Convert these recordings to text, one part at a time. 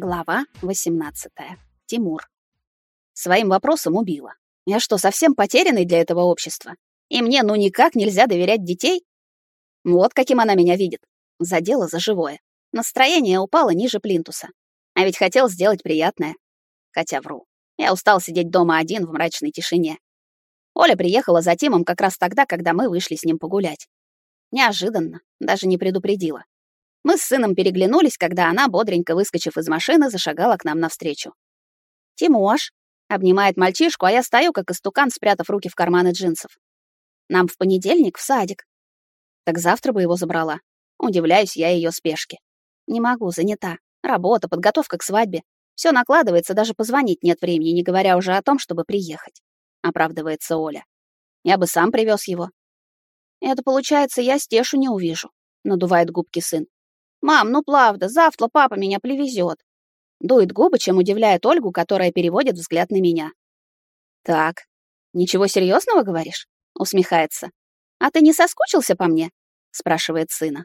Глава 18. Тимур. Своим вопросом убила. Я что, совсем потерянный для этого общества? И мне ну никак нельзя доверять детей? Вот каким она меня видит. Задела за живое. Настроение упало ниже плинтуса. А ведь хотел сделать приятное. Хотя вру. Я устал сидеть дома один в мрачной тишине. Оля приехала за Тимом как раз тогда, когда мы вышли с ним погулять. Неожиданно, даже не предупредила. Мы с сыном переглянулись, когда она, бодренько выскочив из машины, зашагала к нам навстречу. «Тимош!» — обнимает мальчишку, а я стою, как истукан, спрятав руки в карманы джинсов. «Нам в понедельник в садик». Так завтра бы его забрала. Удивляюсь я ее спешке. Не могу, занята. Работа, подготовка к свадьбе. Все накладывается, даже позвонить нет времени, не говоря уже о том, чтобы приехать. Оправдывается Оля. Я бы сам привез его. Это получается, я Стешу не увижу. Надувает губки сын. «Мам, ну правда, завтра папа меня привезет». Дует губы, чем удивляет Ольгу, которая переводит взгляд на меня. «Так, ничего серьезного говоришь?» Усмехается. «А ты не соскучился по мне?» Спрашивает сына.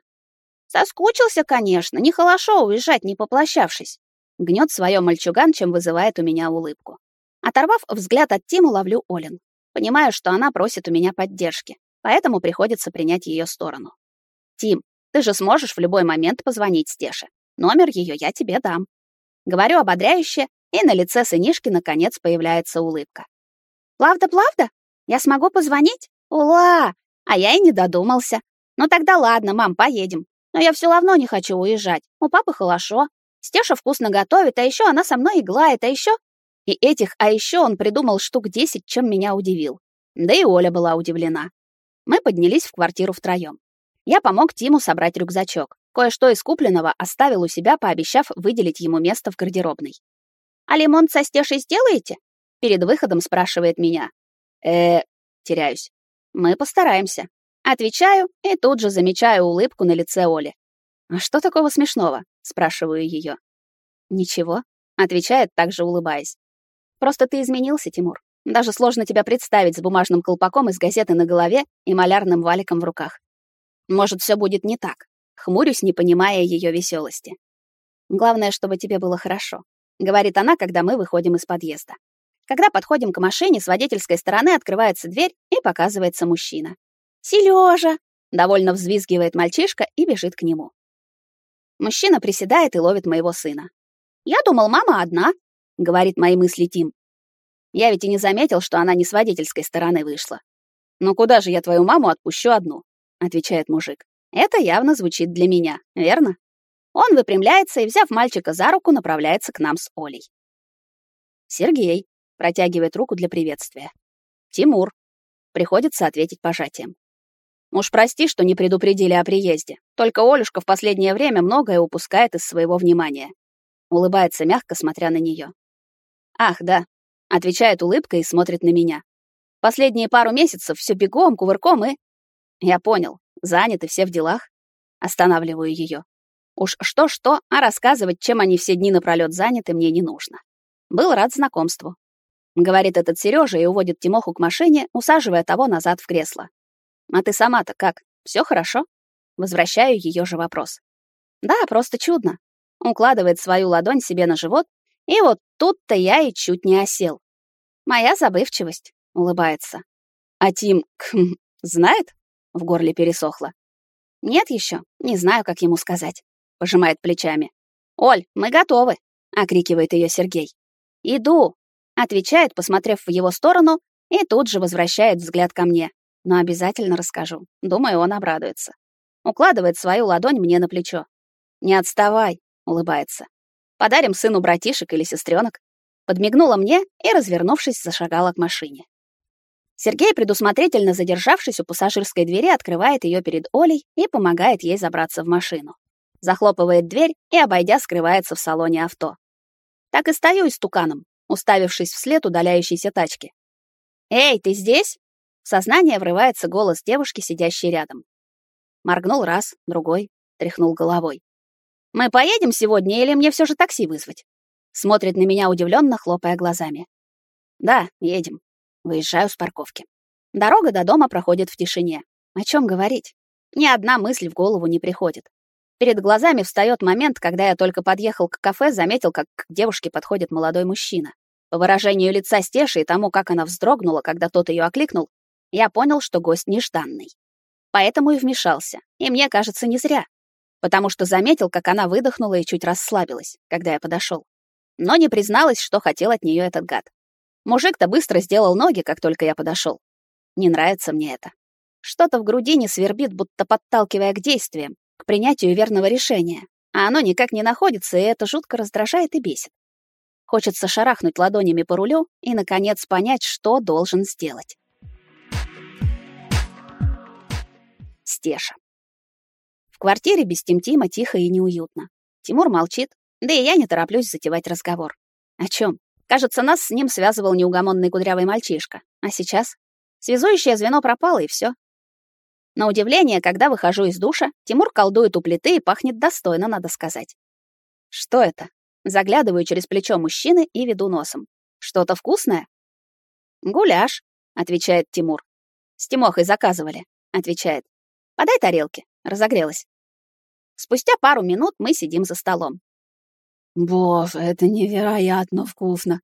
«Соскучился, конечно, не хорошо уезжать, не попрощавшись». Гнет свое мальчуган, чем вызывает у меня улыбку. Оторвав взгляд от Тимы, ловлю Олин. Понимаю, что она просит у меня поддержки, поэтому приходится принять ее сторону. «Тим, ты же сможешь в любой момент позвонить Стеше. Номер ее я тебе дам. Говорю ободряюще, и на лице сынишки наконец появляется улыбка. Плавда-плавда? Я смогу позвонить? Ула! А я и не додумался. Ну тогда ладно, мам, поедем. Но я все равно не хочу уезжать. У папы хорошо. Стеша вкусно готовит, а еще она со мной иглает, а еще... И этих «а еще» он придумал штук десять, чем меня удивил. Да и Оля была удивлена. Мы поднялись в квартиру втроем. Я помог Тиму собрать рюкзачок. Кое-что из купленного оставил у себя, пообещав выделить ему место в гардеробной. «А лимон со стешей сделаете?» Перед выходом спрашивает меня. э теряюсь. «Мы постараемся». Отвечаю и тут же замечаю улыбку на лице Оли. «А что такого смешного?» — спрашиваю ее. «Ничего», — отвечает, также улыбаясь. «Просто ты изменился, Тимур. Даже сложно тебя представить с бумажным колпаком из газеты на голове и малярным валиком в руках. Может, все будет не так. Хмурюсь, не понимая ее веселости. Главное, чтобы тебе было хорошо, говорит она, когда мы выходим из подъезда. Когда подходим к машине, с водительской стороны открывается дверь и показывается мужчина. Сережа! довольно взвизгивает мальчишка и бежит к нему. Мужчина приседает и ловит моего сына. Я думал, мама одна, говорит мои мысли Тим. Я ведь и не заметил, что она не с водительской стороны вышла. Ну куда же я твою маму отпущу одну? Отвечает мужик. Это явно звучит для меня, верно? Он выпрямляется и, взяв мальчика за руку, направляется к нам с Олей. Сергей протягивает руку для приветствия. Тимур приходится ответить пожатием. Уж прости, что не предупредили о приезде. Только Олюшка в последнее время многое упускает из своего внимания. Улыбается мягко, смотря на нее. Ах, да, отвечает улыбкой и смотрит на меня. Последние пару месяцев все бегом, кувырком и я понял, заняты все в делах. Останавливаю ее. Уж что-что, а рассказывать, чем они все дни напролёт заняты, мне не нужно. Был рад знакомству. Говорит этот Сережа и уводит Тимоху к машине, усаживая того назад в кресло. А ты сама-то как? Все хорошо? Возвращаю ее же вопрос. Да, просто чудно. Укладывает свою ладонь себе на живот, и вот тут-то я и чуть не осел. Моя забывчивость, улыбается. А Тим, кхм, знает? В горле пересохло. Нет еще, не знаю, как ему сказать. Пожимает плечами. Оль, мы готовы, окрикивает ее Сергей. Иду, отвечает, посмотрев в его сторону, и тут же возвращает взгляд ко мне. Но обязательно расскажу. Думаю, он обрадуется. Укладывает свою ладонь мне на плечо. Не отставай, улыбается. Подарим сыну братишек или сестренок. Подмигнула мне и, развернувшись, зашагала к машине. Сергей, предусмотрительно задержавшись у пассажирской двери, открывает ее перед Олей и помогает ей забраться в машину. Захлопывает дверь и, обойдя, скрывается в салоне авто. Так и стою истуканом, уставившись вслед удаляющейся тачки. «Эй, ты здесь?» В сознание врывается голос девушки, сидящей рядом. Моргнул раз, другой, тряхнул головой. «Мы поедем сегодня или мне все же такси вызвать?» Смотрит на меня удивленно, хлопая глазами. «Да, едем», Выезжаю с парковки. Дорога до дома проходит в тишине. О чем говорить? Ни одна мысль в голову не приходит. Перед глазами встает момент, когда я только подъехал к кафе, заметил, как к девушке подходит молодой мужчина. По выражению лица Стеши и тому, как она вздрогнула, когда тот ее окликнул, я понял, что гость нежданный. Поэтому и вмешался. И мне кажется, не зря. Потому что заметил, как она выдохнула и чуть расслабилась, когда я подошел. Но не призналась, что хотел от нее этот гад. Мужик-то быстро сделал ноги, как только я подошел. Не нравится мне это. Что-то в груди не свербит, будто подталкивая к действиям, к принятию верного решения. А оно никак не находится, и это жутко раздражает и бесит. Хочется шарахнуть ладонями по рулю и, наконец, понять, что должен сделать. Стеша. В квартире без Тим-Тима тихо и неуютно. Тимур молчит, да и я не тороплюсь затевать разговор. О чем? Кажется, нас с ним связывал неугомонный кудрявый мальчишка. А сейчас? Связующее звено пропало, и все. На удивление, когда выхожу из душа, Тимур колдует у плиты и пахнет достойно, надо сказать. Что это? Заглядываю через плечо мужчины и веду носом. Что-то вкусное? Гуляш, отвечает Тимур. С Тимохой заказывали, отвечает. Подай тарелки, разогрелась. Спустя пару минут мы сидим за столом. Боже, это невероятно вкусно.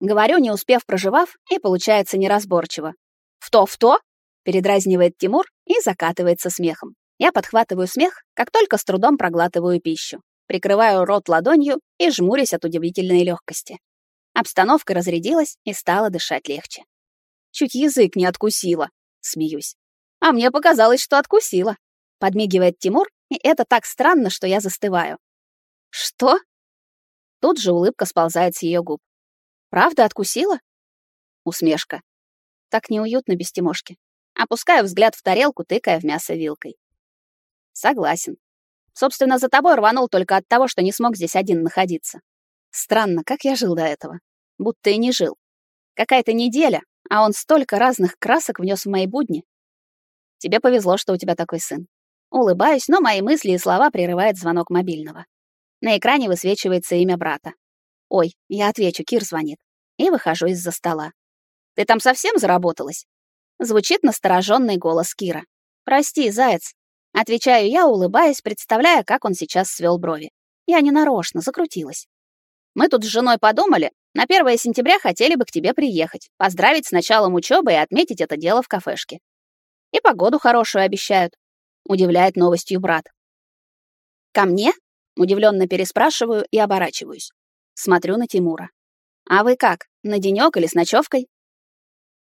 Говорю, не успев проживав, и получается неразборчиво. В то, в то, передразнивает Тимур и закатывается смехом. Я подхватываю смех, как только с трудом проглатываю пищу, прикрываю рот ладонью и жмурюсь от удивительной легкости. Обстановка разрядилась и стало дышать легче. Чуть язык не откусила, смеюсь. А мне показалось, что откусила. Подмигивает Тимур, и это так странно, что я застываю. Что? Тут же улыбка сползает с ее губ. Правда откусила? Усмешка. Так неуютно без Тимошки. Опускаю взгляд в тарелку, тыкая в мясо вилкой. Согласен. Собственно, за тобой рванул только от того, что не смог здесь один находиться. Странно, как я жил до этого. Будто и не жил. Какая-то неделя, а он столько разных красок внес в мои будни. Тебе повезло, что у тебя такой сын. Улыбаюсь, но мои мысли и слова прерывает звонок мобильного. На экране высвечивается имя брата. Ой, я отвечу, Кир звонит. И выхожу из-за стола. Ты там совсем заработалась? Звучит настороженный голос Кира. «Прости, заяц». Отвечаю я, улыбаясь, представляя, как он сейчас свел брови. Я не нарочно, закрутилась. Мы тут с женой подумали, на 1 сентября хотели бы к тебе приехать, поздравить с началом учебы и отметить это дело в кафешке. И погоду хорошую обещают. Удивляет новостью брат. Ко мне? Удивленно переспрашиваю и оборачиваюсь. Смотрю на Тимура. А вы как, на денёк или с ночевкой?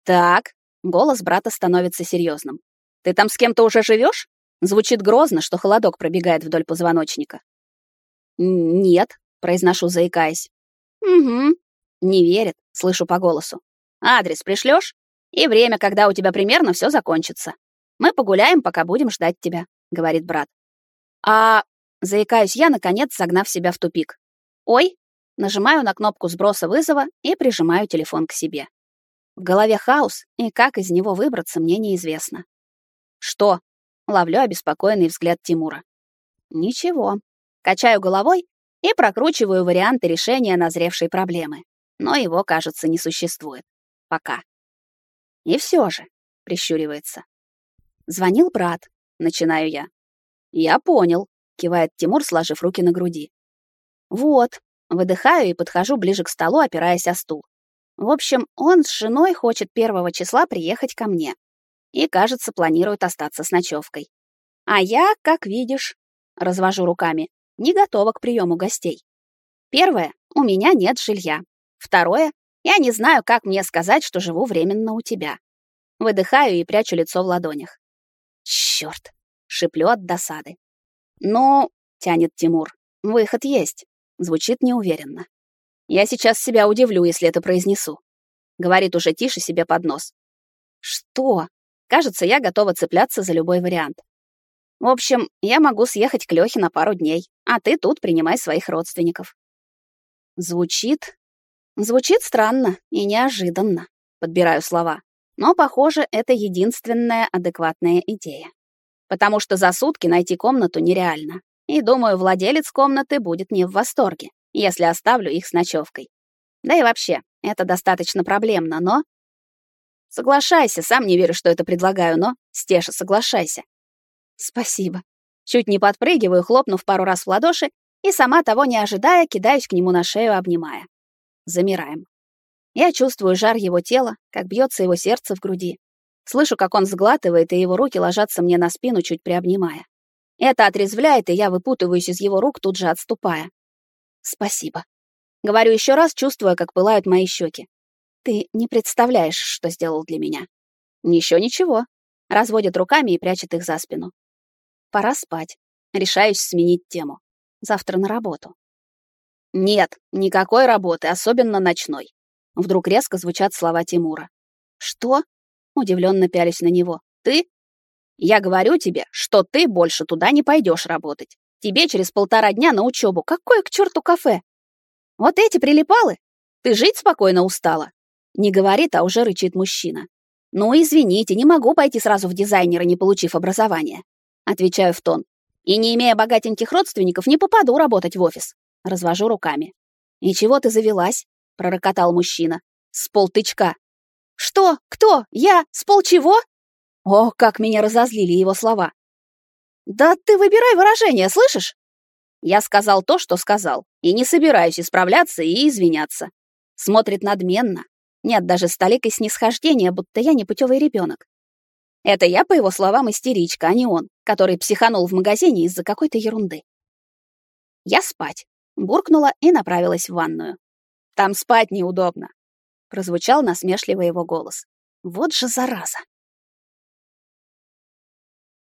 Так, Голос брата становится серьезным. «Ты там с кем-то уже живешь? Звучит грозно, что холодок пробегает вдоль позвоночника. «Нет», — произношу, заикаясь. «Угу». Не верит, слышу по голосу. «Адрес пришлешь? И время, когда у тебя примерно все закончится. Мы погуляем, пока будем ждать тебя», — говорит брат. «А...» — заикаюсь я, наконец, согнав себя в тупик. «Ой!» — нажимаю на кнопку сброса вызова и прижимаю телефон к себе. В голове хаос, и как из него выбраться, мне неизвестно. Что? Ловлю обеспокоенный взгляд Тимура. Ничего. Качаю головой и прокручиваю варианты решения назревшей проблемы. Но его, кажется, не существует. Пока. И все же, прищуривается. Звонил брат, начинаю я. Я понял, кивает Тимур, сложив руки на груди. Вот, выдыхаю и подхожу ближе к столу, опираясь о стул. В общем, он с женой хочет первого числа приехать ко мне. И, кажется, планирует остаться с ночевкой. А я, как видишь, развожу руками, не готова к приему гостей. Первое, у меня нет жилья. Второе, я не знаю, как мне сказать, что живу временно у тебя. Выдыхаю и прячу лицо в ладонях. Чёрт, шиплю от досады. Ну, тянет Тимур, выход есть. Звучит неуверенно. Я сейчас себя удивлю, если это произнесу. Говорит уже тише себе под нос. Что? Кажется, я готова цепляться за любой вариант. В общем, я могу съехать к Лёхе на пару дней, а ты тут принимай своих родственников. Звучит... Звучит странно и неожиданно, подбираю слова. Но, похоже, это единственная адекватная идея. Потому что за сутки найти комнату нереально. И, думаю, владелец комнаты будет не в восторге если оставлю их с ночевкой. Да и вообще, это достаточно проблемно, но... Соглашайся, сам не верю, что это предлагаю, но... Стеша, соглашайся. Спасибо. Чуть не подпрыгиваю, хлопнув пару раз в ладоши, и сама того не ожидая, кидаюсь к нему на шею, обнимая. Замираем. Я чувствую жар его тела, как бьется его сердце в груди. Слышу, как он сглатывает, и его руки ложатся мне на спину, чуть приобнимая. Это отрезвляет, и я выпутываюсь из его рук, тут же отступая. Спасибо. Говорю еще раз, чувствуя, как пылают мои щеки. Ты не представляешь, что сделал для меня. Еще ничего. Разводит руками и прячет их за спину. Пора спать. Решаюсь сменить тему. Завтра на работу. Нет, никакой работы, особенно ночной. Вдруг резко звучат слова Тимура. Что? Удивленно пялись на него. Ты? Я говорю тебе, что ты больше туда не пойдешь работать. Тебе через полтора дня на учебу. Какое к черту кафе? Вот эти прилипалы? Ты жить спокойно устала? Не говорит, а уже рычит мужчина. Ну, извините, не могу пойти сразу в дизайнера, не получив образования. Отвечаю в тон. И не имея богатеньких родственников, не попаду работать в офис. Развожу руками. И чего ты завелась? пророкотал мужчина. С полтычка. Что? Кто? Я? С полчего? О, как меня разозлили его слова. Да ты выбирай выражение, слышишь? Я сказал то, что сказал, и не собираюсь исправляться и извиняться. Смотрит надменно. Нет даже столикой снисхождения, будто я не путевый ребенок. Это я, по его словам, истеричка, а не он, который психанул в магазине из-за какой-то ерунды. Я спать. Буркнула и направилась в ванную. Там спать неудобно. Прозвучал насмешливо его голос. Вот же зараза.